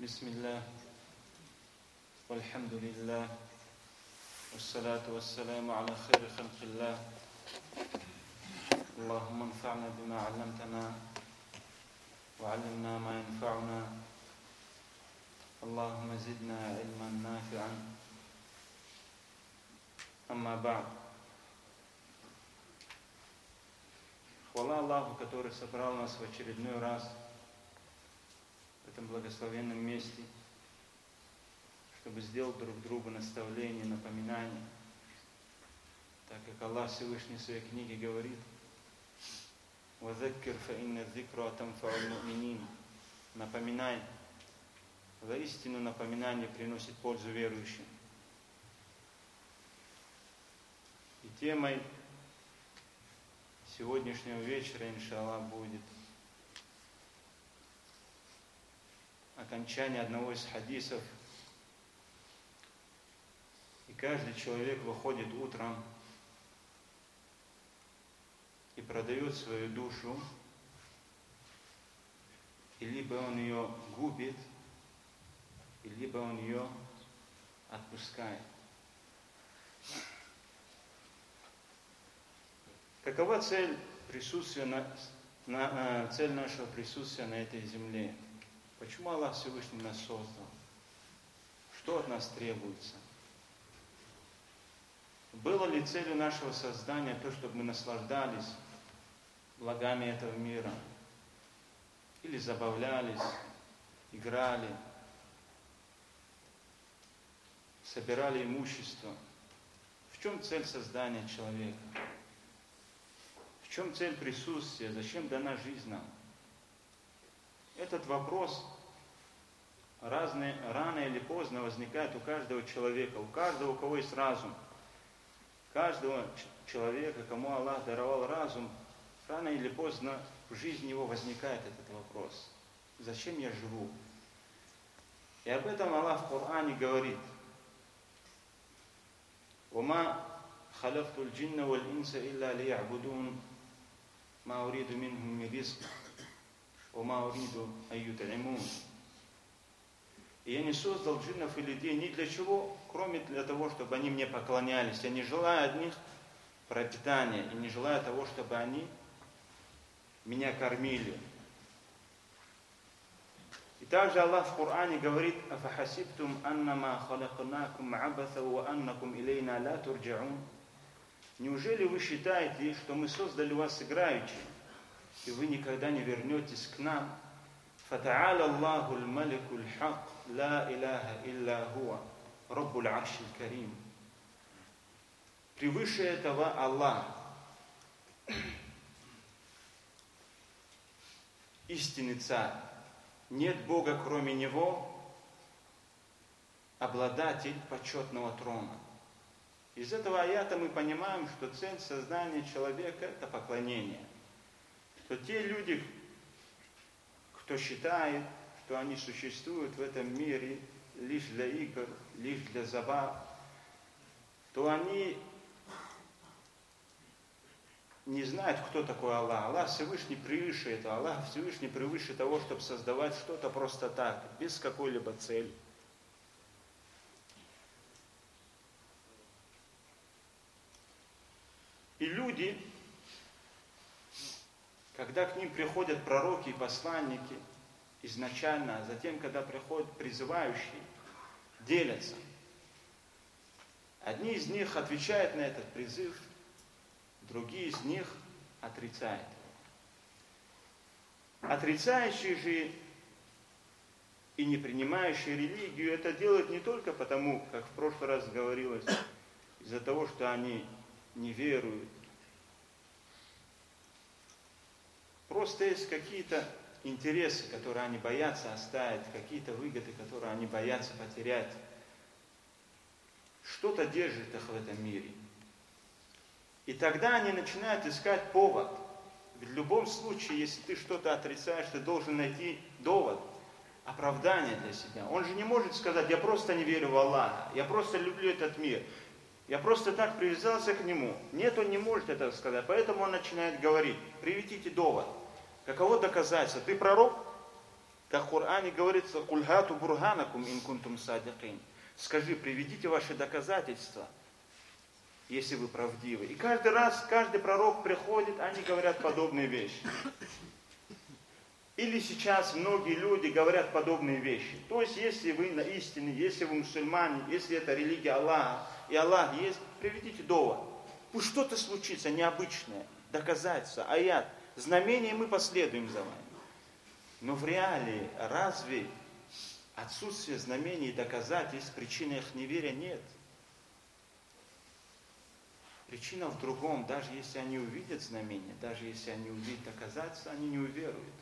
بسم الله والحمد لله والصلاة والسلام على خير خلق الله اللهم انفعنا بما علمتنا وعلمنا ما ينفعنا اللهم زدنا علما نافعا أما بعد Хвала Аллаху, который собрал нас в очередной раз в этом благословенном месте, чтобы сделать друг другу наставление, напоминание, так как Аллах Всевышний в своей книге говорит, «Вазаккир фаинна зикру муминин» Напоминай. Воистину напоминание приносит пользу верующим. И темой сегодняшнего вечера, иншаллах, будет окончание одного из хадисов. И каждый человек выходит утром и продает свою душу, и либо он ее губит, и либо он ее отпускает. Какова цель присутствия на, на, э, цель нашего присутствия на этой земле? Почему Аллах Всевышний нас создал? Что от нас требуется? Было ли целью нашего создания то, чтобы мы наслаждались благами этого мира? Или забавлялись, играли, собирали имущество? В чем цель создания человека? В чем цель присутствия? Зачем дана жизнь нам? Этот вопрос разные, рано или поздно возникает у каждого человека, у каждого, у кого есть разум. Каждого человека, кому Аллах даровал разум, рано или поздно в жизни его возникает этот вопрос. Зачем я живу? И об этом Аллах в Коране говорит. وما خلقت الجن والإنس إلا ليعبدون ما أريد منهم من رزق ума уриду аютаимун. И я не создал джиннов и людей ни для чего, кроме для того, чтобы они мне поклонялись. Я не желаю от них пропитания и не желаю того, чтобы они меня кормили. И также Аллах в Коране говорит, «Афахасибтум аннама халакнакум абаса ва аннакум илейна ла турджаун». Неужели вы считаете, что мы создали вас играющими? и вы никогда не вернетесь к нам? فتعالى الله الملك الحق لا إله إلا هو رب العرش الكريم Превыше этого Аллах, истинный царь. Нет Бога, кроме Него, обладатель почетного трона. Из этого аята мы понимаем, что цель создания человека – это поклонение. что те люди, кто считает, что они существуют в этом мире лишь для игр, лишь для забав, то они не знают, кто такой Аллах. Аллах Всевышний превыше этого. Аллах Всевышний превыше того, чтобы создавать что-то просто так, без какой-либо цели. И люди, когда к ним приходят пророки и посланники, изначально, а затем, когда приходят призывающие, делятся. Одни из них отвечают на этот призыв, другие из них отрицают. Отрицающие же и не принимающие религию это делают не только потому, как в прошлый раз говорилось, из-за того, что они не веруют. Просто есть какие-то интересы, которые они боятся оставить, какие-то выгоды, которые они боятся потерять. Что-то держит их в этом мире. И тогда они начинают искать повод. Ведь в любом случае, если ты что-то отрицаешь, ты должен найти довод, оправдание для себя. Он же не может сказать, я просто не верю в Аллаха, я просто люблю этот мир, я просто так привязался к нему. Нет, он не может этого сказать. Поэтому он начинает говорить, приведите довод. Каково доказательство? Ты пророк? Как в Коране говорится, «Кульхату бурганакум инкунтум садикин». Скажи, приведите ваши доказательства, если вы правдивы. И каждый раз, каждый пророк приходит, они говорят подобные вещи. Или сейчас многие люди говорят подобные вещи. То есть, если вы на истине, если вы мусульмане, если это религия Аллаха, и Аллах есть, приведите довод. Пусть что-то случится необычное, доказательство, аят, знамение, мы последуем за вами. Но в реалии разве отсутствие знамений и доказательств причины их неверия нет? Причина в другом, даже если они увидят знамения, даже если они увидят доказательства, они не уверуют.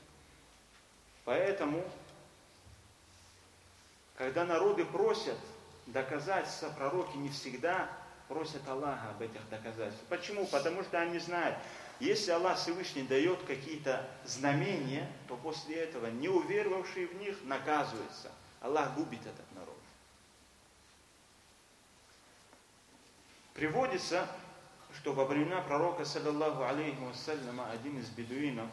Поэтому, когда народы просят доказательства, пророки не всегда просят Аллаха об этих доказательствах. Почему? Потому что они знают, если Аллах Всевышний дает какие-то знамения, то после этого неуверовавшие в них наказываются. Аллах губит этот народ. Приводится, что во времена пророка, саллаллаху алейхи вассаляма, один из бедуинов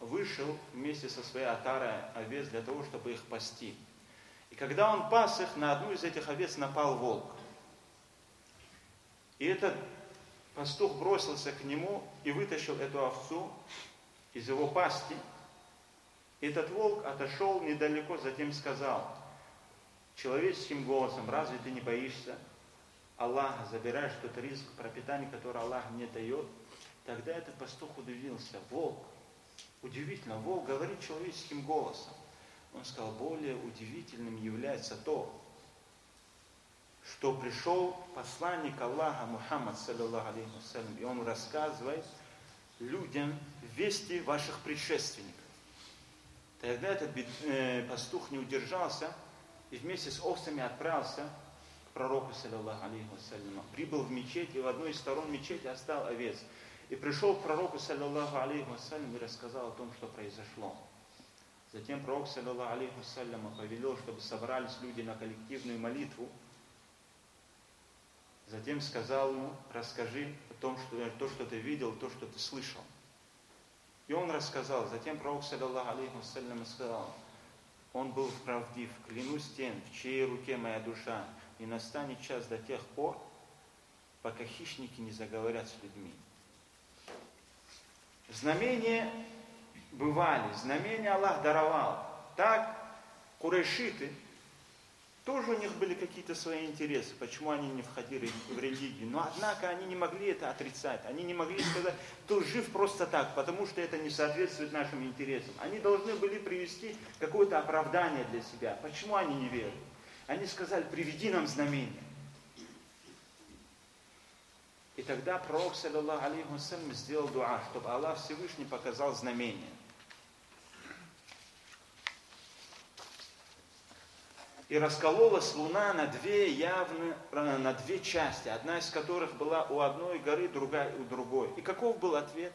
вышел вместе со своей отарой овец для того, чтобы их пасти. И когда он пас их, на одну из этих овец напал волк. И этот Пастух бросился к нему и вытащил эту овцу из его пасти. Этот волк отошел недалеко, затем сказал человеческим голосом, разве ты не боишься Аллаха, забираешь тот риск пропитания, который Аллах мне дает? Тогда этот пастух удивился. Волк, удивительно, волк говорит человеческим голосом. Он сказал, более удивительным является то, что пришел посланник Аллаха Мухаммад, саллиллаху алейхи вассалям, и он рассказывает людям вести ваших предшественников. Тогда этот э, пастух не удержался и вместе с овцами отправился к пророку, саллиллаху алейхи вассалям. Прибыл в мечеть и в одной из сторон мечети оставил овец. И пришел к пророку, саллиллаху алейхи вассалям, и рассказал о том, что произошло. Затем пророк, саллиллаху алейхи вассалям, повелел, чтобы собрались люди на коллективную молитву, Затем сказал ему, расскажи о том, что, то, что ты видел, то, что ты слышал. И он рассказал. Затем пророк, саллиллаху алейхи вассалям, сказал, он был правдив, клянусь тем, в чьей руке моя душа, и настанет час до тех пор, пока хищники не заговорят с людьми. Знамения бывали, знамения Аллах даровал. Так курайшиты, тоже у них были какие-то свои интересы, почему они не входили в религию. Но однако они не могли это отрицать. Они не могли сказать, кто жив просто так, потому что это не соответствует нашим интересам. Они должны были привести какое-то оправдание для себя. Почему они не верят? Они сказали, приведи нам знамение. И тогда пророк, саллиллаху алейхи сделал дуа, чтобы Аллах Всевышний показал знамение. И раскололась луна на две явно, на две части, одна из которых была у одной горы, другая у другой. И каков был ответ?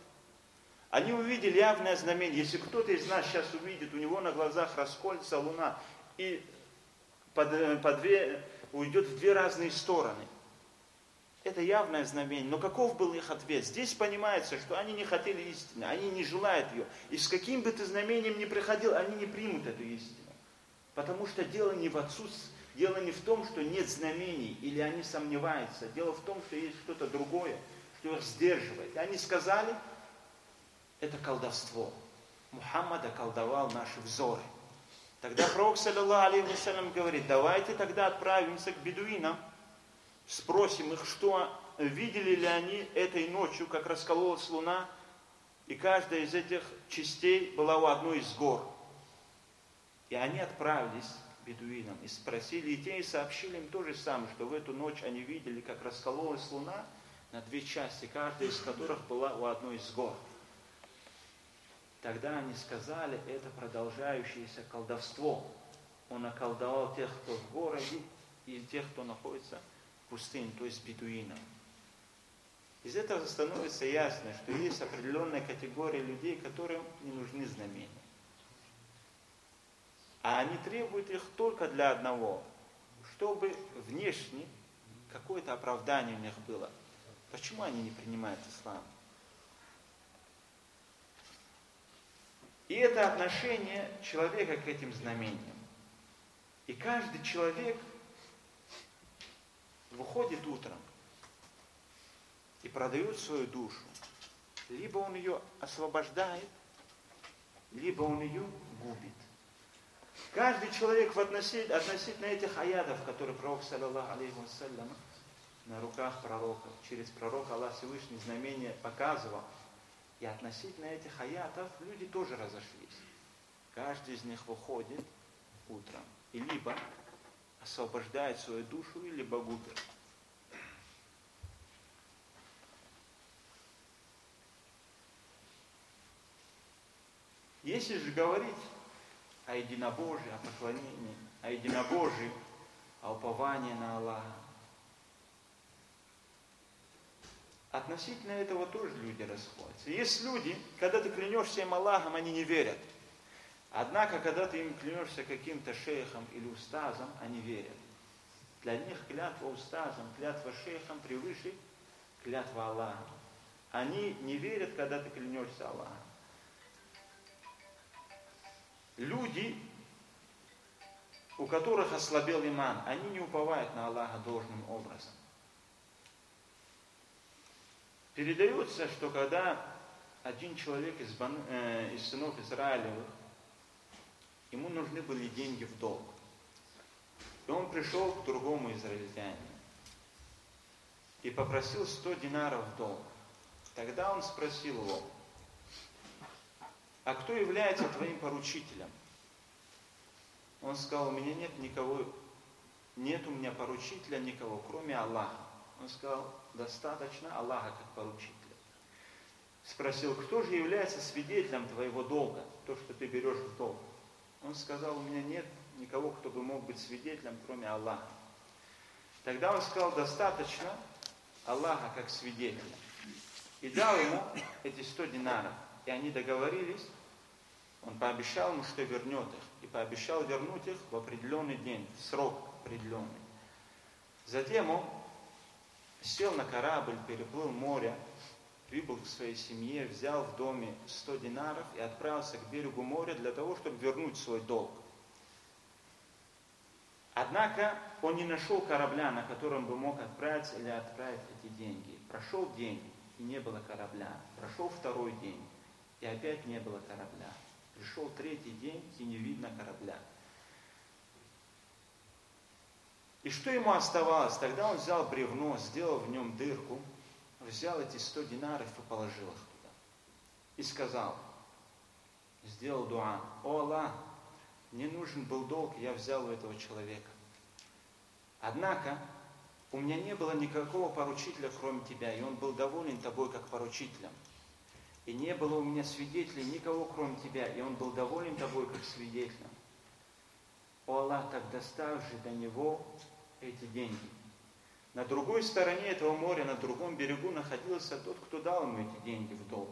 Они увидели явное знамение. Если кто-то из нас сейчас увидит, у него на глазах расколется луна и по, по две, уйдет в две разные стороны. Это явное знамение. Но каков был их ответ? Здесь понимается, что они не хотели истины, они не желают ее. И с каким бы ты знамением ни приходил, они не примут эту истину. Потому что дело не в отсутствии, дело не в том, что нет знамений, или они сомневаются. Дело в том, что есть что-то другое, что их сдерживает. И они сказали, это колдовство. Мухаммад околдовал наши взоры. Тогда пророк, саллиллаху алейхи вассалям, говорит, давайте тогда отправимся к бедуинам, спросим их, что видели ли они этой ночью, как раскололась луна, и каждая из этих частей была у одной из гор. И они отправились к бедуинам и спросили, и те и сообщили им то же самое, что в эту ночь они видели, как раскололась луна на две части, каждая из которых была у одной из гор. Тогда они сказали, это продолжающееся колдовство. Он околдовал тех, кто в городе, и тех, кто находится в пустыне, то есть бедуинам. Из этого становится ясно, что есть определенная категория людей, которым не нужны знамения. А они требуют их только для одного, чтобы внешне какое-то оправдание у них было. Почему они не принимают ислам? И это отношение человека к этим знамениям. И каждый человек выходит утром и продает свою душу. Либо он ее освобождает, либо он ее губит. Каждый человек в относительно, относительно этих аядов, которые пророк, саллаллаху алейхи вассалям, на руках пророка, через пророка Аллах Всевышний знамение показывал. И относительно этих аятов люди тоже разошлись. Каждый из них выходит утром и либо освобождает свою душу, либо губит. Если же говорить о единобожии, о поклонении, о единобожии, о уповании на Аллаха, относительно этого тоже люди расходятся. Есть люди, когда ты клянешься им Аллахом, они не верят. Однако, когда ты им клянешься каким-то шейхом или устазом, они верят. Для них клятва устазом, клятва шейхом превыше клятва Аллаха. Они не верят, когда ты клянешься Аллахом люди, у которых ослабел иман, они не уповают на Аллаха должным образом. Передается, что когда один человек из, бан, э, из сынов Израилевых, ему нужны были деньги в долг. И он пришел к другому израильтянину и попросил 100 динаров в долг. Тогда он спросил его, а кто является твоим поручителем? Он сказал, у меня нет никого, нет у меня поручителя никого, кроме Аллаха. Он сказал, достаточно Аллаха как поручителя. Спросил, кто же является свидетелем твоего долга, то, что ты берешь в долг? Он сказал, у меня нет никого, кто бы мог быть свидетелем, кроме Аллаха. Тогда он сказал, достаточно Аллаха как свидетеля. И дал ему эти 100 динаров. И они договорились, он пообещал ему, что вернет их. И пообещал вернуть их в определенный день, в срок определенный. Затем он сел на корабль, переплыл море, прибыл к своей семье, взял в доме 100 динаров и отправился к берегу моря для того, чтобы вернуть свой долг. Однако он не нашел корабля, на котором бы мог отправиться или отправить эти деньги. Прошел день, и не было корабля. Прошел второй день, и опять не было корабля. Пришел третий день, и не видно корабля. И что ему оставалось? Тогда он взял бревно, сделал в нем дырку, взял эти сто динаров и положил их туда. И сказал, сделал дуа, о Аллах, мне нужен был долг, я взял у этого человека. Однако, у меня не было никакого поручителя, кроме тебя, и он был доволен тобой как поручителем. И не было у меня свидетелей никого, кроме тебя, и он был доволен тобой, как свидетелем. О Аллах, так доставь же до него эти деньги. На другой стороне этого моря, на другом берегу находился тот, кто дал ему эти деньги в долг.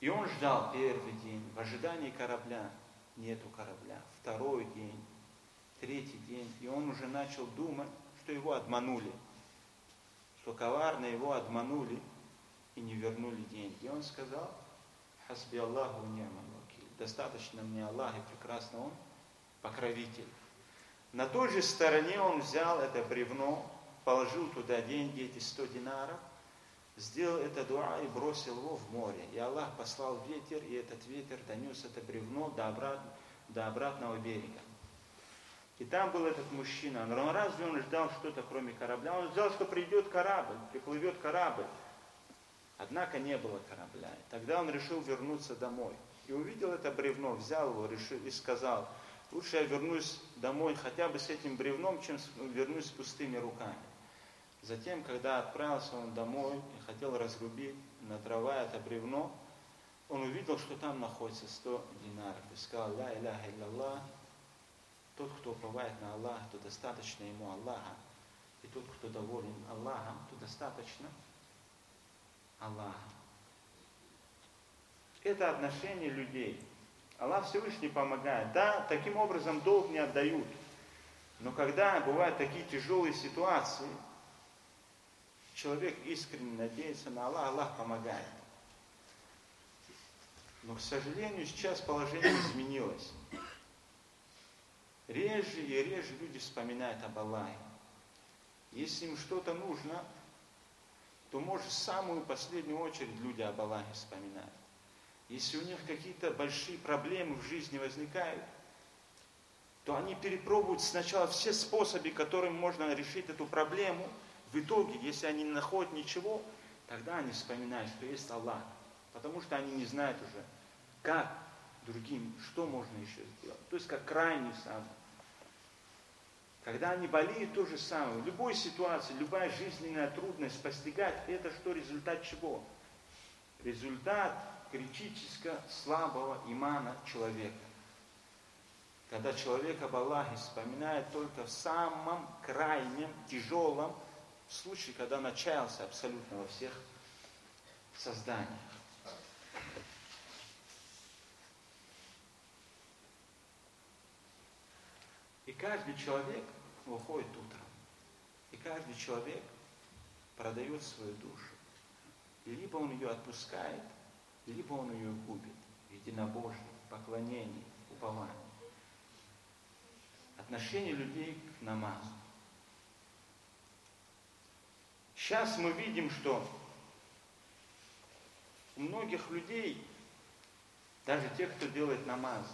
И он ждал первый день, в ожидании корабля. Нету корабля. Второй день, третий день. И он уже начал думать, что его обманули. Что коварно его обманули и не вернули деньги. И он сказал, хасби Аллаху вакиль. Достаточно мне Аллах и прекрасно Он покровитель. На той же стороне он взял это бревно, положил туда деньги, эти 100 динаров, сделал это дуа и бросил его в море. И Аллах послал ветер, и этот ветер донес это бревно до, обрат, до обратного берега. И там был этот мужчина. Но разве он ждал что-то кроме корабля? Он ждал, что придет корабль, приплывет корабль. Однако не было корабля. Тогда он решил вернуться домой. И увидел это бревно, взял его решил, и сказал, лучше я вернусь домой хотя бы с этим бревном, чем вернусь с пустыми руками. Затем, когда отправился он домой и хотел разрубить на дрова это бревно, он увидел, что там находится 100 динаров. И сказал, ля иляха илляллах, тот, кто уповает на Аллаха, то достаточно ему Аллаха. И тот, кто доволен Аллахом, то достаточно Аллаха. Это отношение людей. Аллах Всевышний помогает. Да, таким образом долг не отдают. Но когда бывают такие тяжелые ситуации, человек искренне надеется на Аллах, Аллах помогает. Но, к сожалению, сейчас положение изменилось. Реже и реже люди вспоминают об Аллахе. Если им что-то нужно, то, может, в самую последнюю очередь люди об Аллахе вспоминают. Если у них какие-то большие проблемы в жизни возникают, то они перепробуют сначала все способы, которым можно решить эту проблему. В итоге, если они не находят ничего, тогда они вспоминают, что есть Аллах. Потому что они не знают уже, как другим, что можно еще сделать. То есть как крайний самый. Когда они болеют, то же самое. В любой ситуации, любая жизненная трудность постигать, это что результат чего? Результат критически слабого имана человека. Когда человек об Аллахе вспоминает только в самом крайнем, тяжелом случае, когда начался абсолютно во всех созданиях. И каждый человек выходит утром. И каждый человек продает свою душу. И либо он ее отпускает, либо он ее губит в единобожии, поклонении, уповании. Отношение людей к намазу. Сейчас мы видим, что у многих людей, даже тех, кто делает намаз,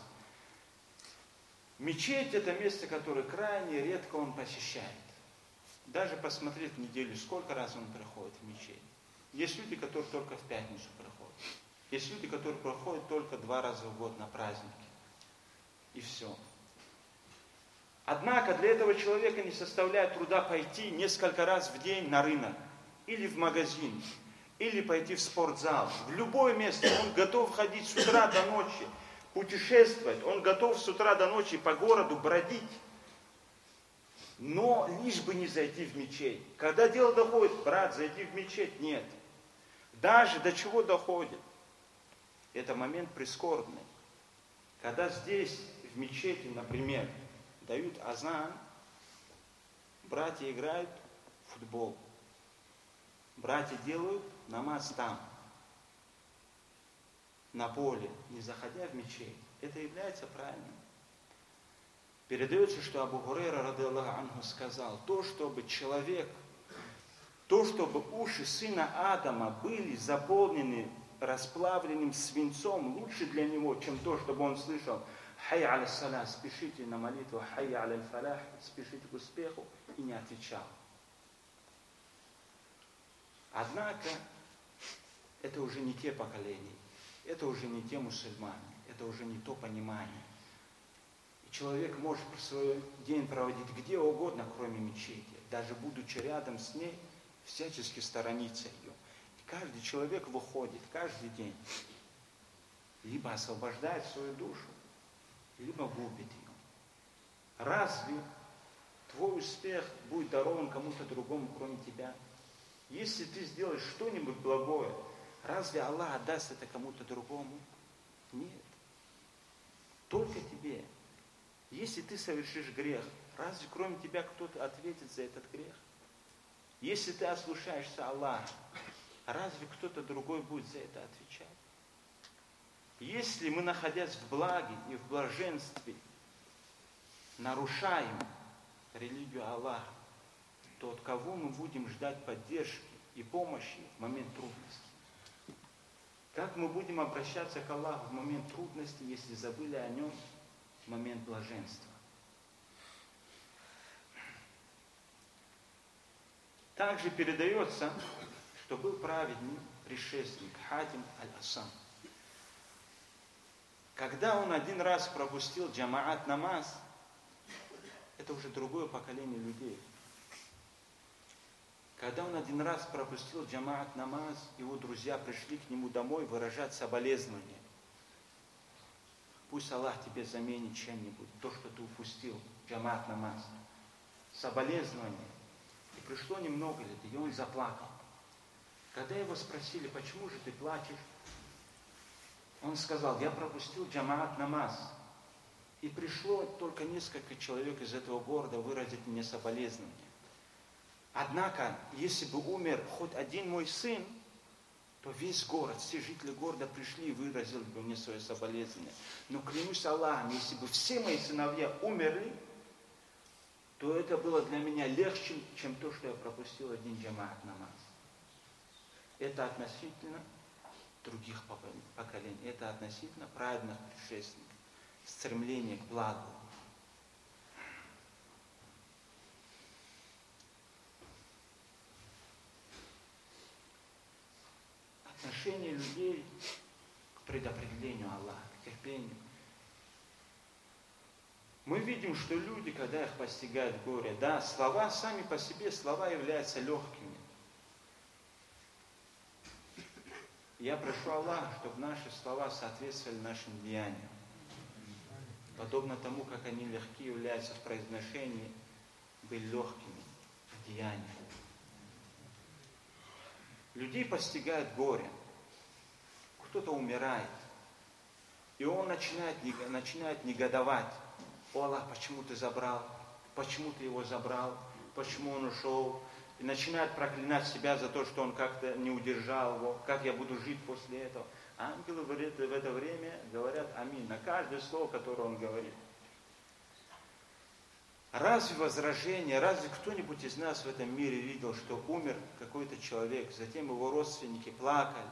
мечеть это место, которое крайне редко он посещает. Даже посмотреть в неделю, сколько раз он приходит в мечеть. Есть люди, которые только в пятницу приходят. Есть люди, которые проходят только два раза в год на праздники. И все. Однако для этого человека не составляет труда пойти несколько раз в день на рынок, или в магазин, или пойти в спортзал. В любое место он готов ходить с утра до ночи, путешествовать, он готов с утра до ночи по городу бродить. Но лишь бы не зайти в мечеть. Когда дело доходит, брат, зайти в мечеть, нет. Даже до чего доходит? Это момент прискорбный. Когда здесь, в мечети, например, дают азан, братья играют в футбол. Братья делают намаз там, на поле, не заходя в мечеть. Это является правильным. Передается, что Абу Хурейра, рады Анху, сказал, то, чтобы человек, то, чтобы уши сына Адама были заполнены расплавленным свинцом, лучше для него, чем то, чтобы он слышал «Хай аля саля, спешите на молитву, хай аля фалях, спешите к успеху» и не отвечал. Однако, это уже не те поколения, это уже не те мусульмане, это уже не то понимание. И человек может свой день проводить где угодно, кроме мечети, даже будучи рядом с ней, всячески сторониться ее. И каждый человек выходит каждый день, либо освобождает свою душу, либо губит ее. Разве твой успех будет дарован кому-то другому, кроме тебя? Если ты сделаешь что-нибудь благое, разве Аллах отдаст это кому-то другому? Нет. Только тебе. Если ты совершишь грех, разве кроме тебя кто-то ответит за этот грех? Если ты ослушаешься Аллаха, разве кто-то другой будет за это отвечать? Если мы, находясь в благе и в блаженстве, нарушаем религию Аллаха, то от кого мы будем ждать поддержки и помощи в момент трудности? Как мы будем обращаться к Аллаху в момент трудности, если забыли о нем в момент блаженства? Также передается, что был праведный предшественник Хатим Аль-Асан. Когда он один раз пропустил джамаат намаз, это уже другое поколение людей. Когда он один раз пропустил джамаат намаз, его друзья пришли к нему домой выражать соболезнования. Пусть Аллах тебе заменит чем-нибудь, то, что ты упустил, джамаат намаз. Соболезнования. И пришло немного лет, и он заплакал. Когда его спросили, почему же ты плачешь, он сказал, я пропустил джамаат намаз. И пришло только несколько человек из этого города выразить мне соболезнования. Однако, если бы умер хоть один мой сын, то весь город, все жители города пришли и выразили бы мне свое соболезнование. Но клянусь Аллахом, если бы все мои сыновья умерли, то это было для меня легче, чем то, что я пропустил один джамаат намаз. Это относительно других поколений. Это относительно праведных предшественников. Стремление к благу. Отношение людей к предопределению Аллаха, к терпению. Мы видим, что люди, когда их постигает горе, да, слова сами по себе, слова являются легкими. Я прошу Аллаха, чтобы наши слова соответствовали нашим деяниям. Подобно тому, как они легкие являются в произношении, были легкими в деяниях. Людей постигает горе. Кто-то умирает. И он начинает, начинает негодовать. О Аллах, почему ты забрал? Почему ты его забрал? Почему он ушел? и начинает проклинать себя за то, что он как-то не удержал его, как я буду жить после этого. Ангелы в это время говорят аминь на каждое слово, которое он говорит. Разве возражение, разве кто-нибудь из нас в этом мире видел, что умер какой-то человек, затем его родственники плакали,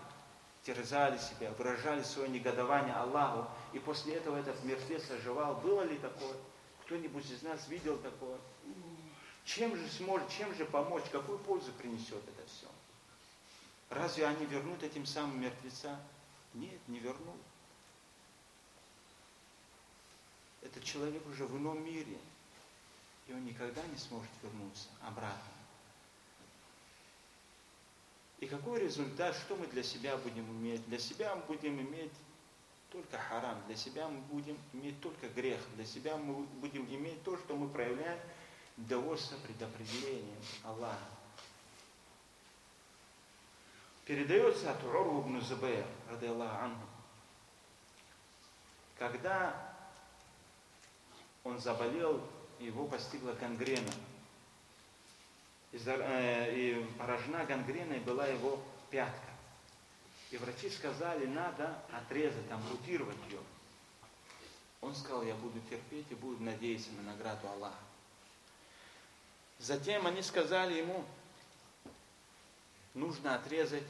терзали себя, выражали свое негодование Аллаху, и после этого этот мертвец оживал? Было ли такое? Кто-нибудь из нас видел такое? Чем же сможет, чем же помочь, какую пользу принесет это все? Разве они вернут этим самым мертвеца? Нет, не вернут. Этот человек уже в ином мире, он никогда не сможет вернуться обратно. И какой результат, что мы для себя будем иметь? Для себя мы будем иметь только харам, для себя мы будем иметь только грех, для себя мы будем иметь то, что мы проявляем довольство предопределением Аллаха. Передается от Уру ибн Зубейр, ради Аллаха Анху. Когда он заболел, его постигла гангрена. И э, поражена гангреной была его пятка. И врачи сказали, надо отрезать, ампутировать ее. Он сказал, я буду терпеть и буду надеяться на награду Аллаха. Затем они сказали ему, нужно отрезать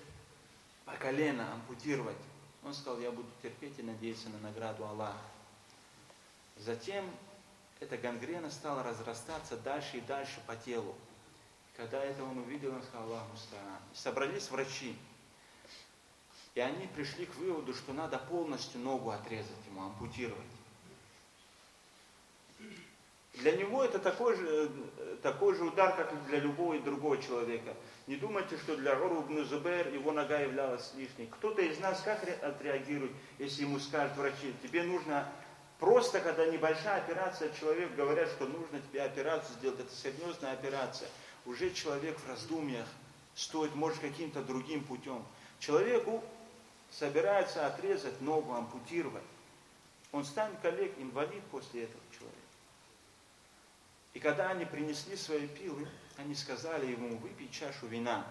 по колено, ампутировать. Он сказал, я буду терпеть и надеяться на награду Аллаха. Затем эта гангрена стала разрастаться дальше и дальше по телу. Когда это он увидел, он сказал, Аллаху И собрались врачи. И они пришли к выводу, что надо полностью ногу отрезать ему, ампутировать. Для него это такой же, такой же удар, как и для любого другого человека. Не думайте, что для Рурубну Зубер его нога являлась лишней. Кто-то из нас как отреагирует, если ему скажут врачи, тебе нужно просто, когда небольшая операция, человек говорят, что нужно тебе операцию сделать, это серьезная операция. Уже человек в раздумьях стоит, может, каким-то другим путем. Человеку собирается отрезать ногу, ампутировать. Он станет коллег, инвалид после этого человека. И когда они принесли свои пилы, они сказали ему, выпей чашу вина,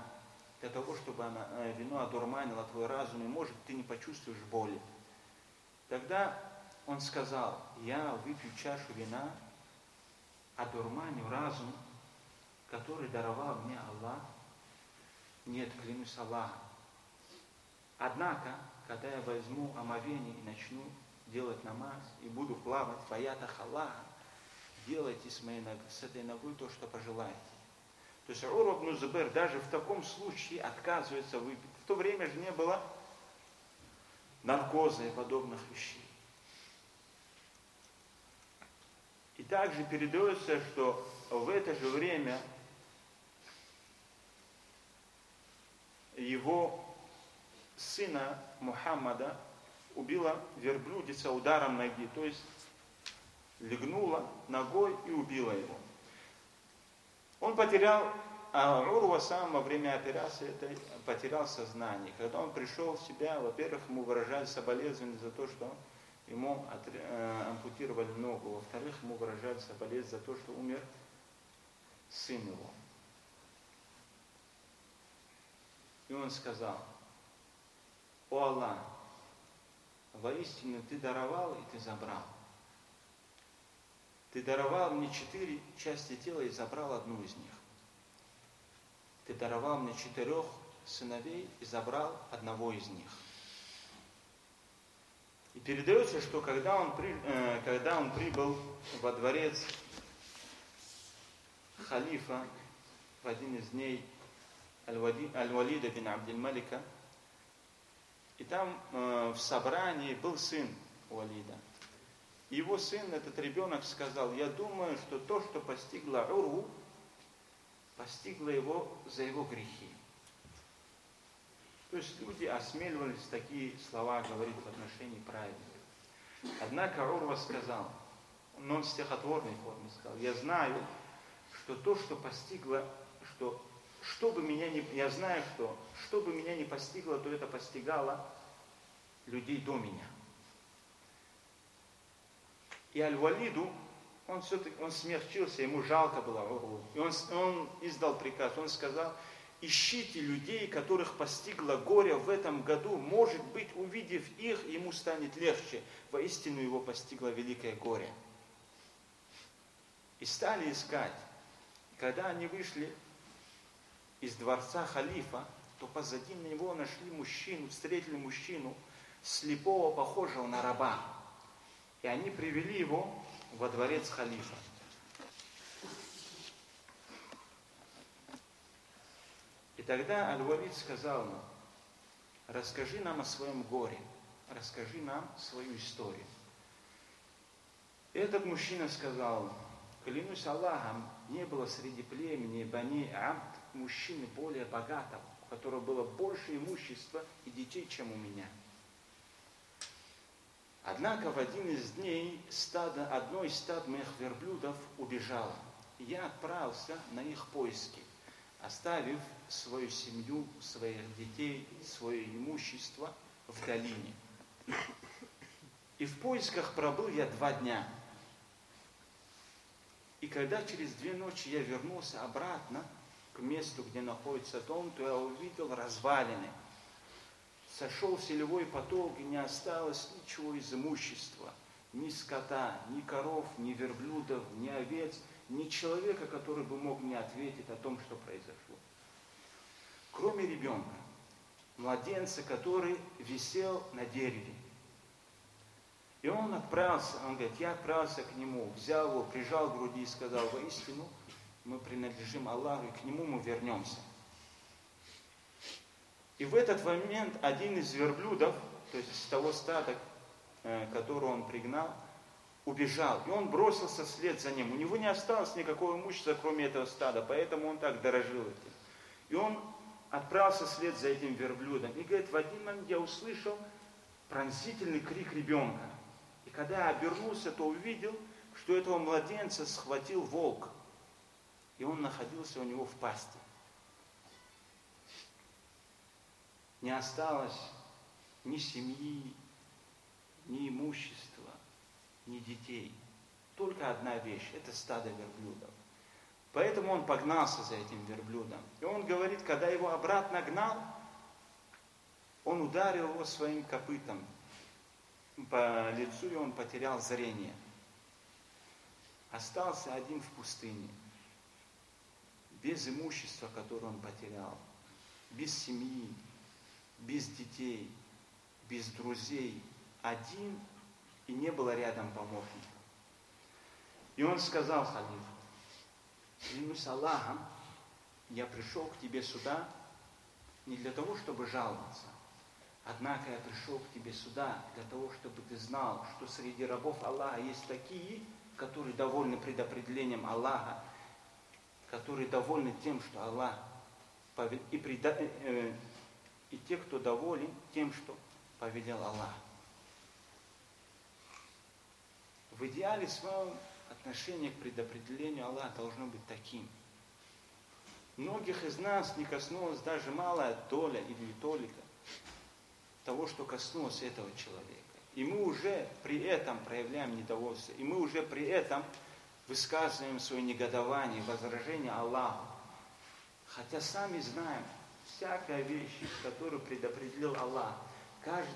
для того, чтобы она, э, вино одурманило твой разум, и может ты не почувствуешь боли. Тогда он сказал, я выпью чашу вина, одурманю разум, который даровал мне Аллах. Нет, клянусь Аллахом. Однако, когда я возьму омовение и начну делать намаз, и буду плавать в аятах Аллаха, делайте с, моей ног, с этой ногой то, что пожелаете. То есть Ураб Нузабер даже в таком случае отказывается выпить. В то время же не было наркоза и подобных вещей. И также передается, что в это же время его сына Мухаммада убила верблюдица ударом ноги. То есть легнула ногой и убила его. Он потерял, а Урва сам во время операции это, потерял сознание. Когда он пришел в себя, во-первых, ему выражали соболезнования за то, что ему э, ампутировали ногу. Во-вторых, ему выражали соболезнования за то, что умер сын его. И он сказал, о Аллах, воистину ты даровал и ты забрал. Ты даровал мне четыре части тела и забрал одну из них. Ты даровал мне четырех сыновей и забрал одного из них. И передается, что когда он, при, э, когда он прибыл во дворец халифа в один из дней Аль-Валида бин Абдельмалика, и там э, в собрании был сын Валида. Его сын, этот ребенок, сказал, я думаю, что то, что постигло Уру, постигло его за его грехи. То есть люди осмеливались такие слова говорить в отношении праведников. Однако Урва сказал, но он стихотворной форме сказал, я знаю, что то, что постигло, что, что бы меня не, я знаю, что, что бы меня не постигло, то это постигало людей до меня. И Аль-Валиду, он все-таки, он смягчился, ему жалко было. И он, он издал приказ, он сказал, ищите людей, которых постигло горе в этом году. Может быть, увидев их, ему станет легче. Воистину его постигло великое горе. И стали искать. Когда они вышли из дворца халифа, то позади него нашли мужчину, встретили мужчину, слепого, похожего на раба. И они привели его во дворец халифа. Тогда Аль-Валид сказал ему, расскажи нам о своем горе, расскажи нам свою историю. Этот мужчина сказал, клянусь Аллахом, не было среди племени Бани Абд мужчины более богатого, у которого было больше имущества и детей, чем у меня. Однако в один из дней стадо, одно из стад моих верблюдов убежало. Я отправился на их поиски оставив свою семью, своих детей, свое имущество в долине. И в поисках пробыл я два дня. И когда через две ночи я вернулся обратно к месту, где находится дом, то я увидел развалины. Сошел селевой поток, и не осталось ничего из имущества. Ни скота, ни коров, ни верблюдов, ни овец – ни человека, который бы мог мне ответить о том, что произошло. Кроме ребенка, младенца, который висел на дереве. И он отправился, он говорит, я отправился к нему, взял его, прижал к груди и сказал, воистину, мы принадлежим Аллаху, и к нему мы вернемся. И в этот момент один из верблюдов, то есть из того стада, э, которого он пригнал, убежал, и он бросился вслед за ним. У него не осталось никакого имущества, кроме этого стада, поэтому он так дорожил этим. И он отправился вслед за этим верблюдом. И говорит, в один момент я услышал пронзительный крик ребенка. И когда я обернулся, то увидел, что этого младенца схватил волк. И он находился у него в пасти. Не осталось ни семьи, ни имущества ни детей. Только одна вещь – это стадо верблюдов. Поэтому он погнался за этим верблюдом. И он говорит, когда его обратно гнал, он ударил его своим копытом по лицу, и он потерял зрение. Остался один в пустыне, без имущества, которое он потерял, без семьи, без детей, без друзей, один и не было рядом помощника. И он сказал халифу, клянусь Аллахом, я пришел к тебе сюда не для того, чтобы жаловаться, однако я пришел к тебе сюда для того, чтобы ты знал, что среди рабов Аллаха есть такие, которые довольны предопределением Аллаха, которые довольны тем, что Аллах и, преда... Э, э, и те, кто доволен тем, что повелел Аллах. В идеале своем отношение к предопределению Аллаха должно быть таким. Многих из нас не коснулась даже малая доля или толика того, что коснулось этого человека. И мы уже при этом проявляем недовольство. И мы уже при этом высказываем свое негодование, возражение Аллаху. Хотя сами знаем, всякая вещь, которую предопределил Аллах, каждый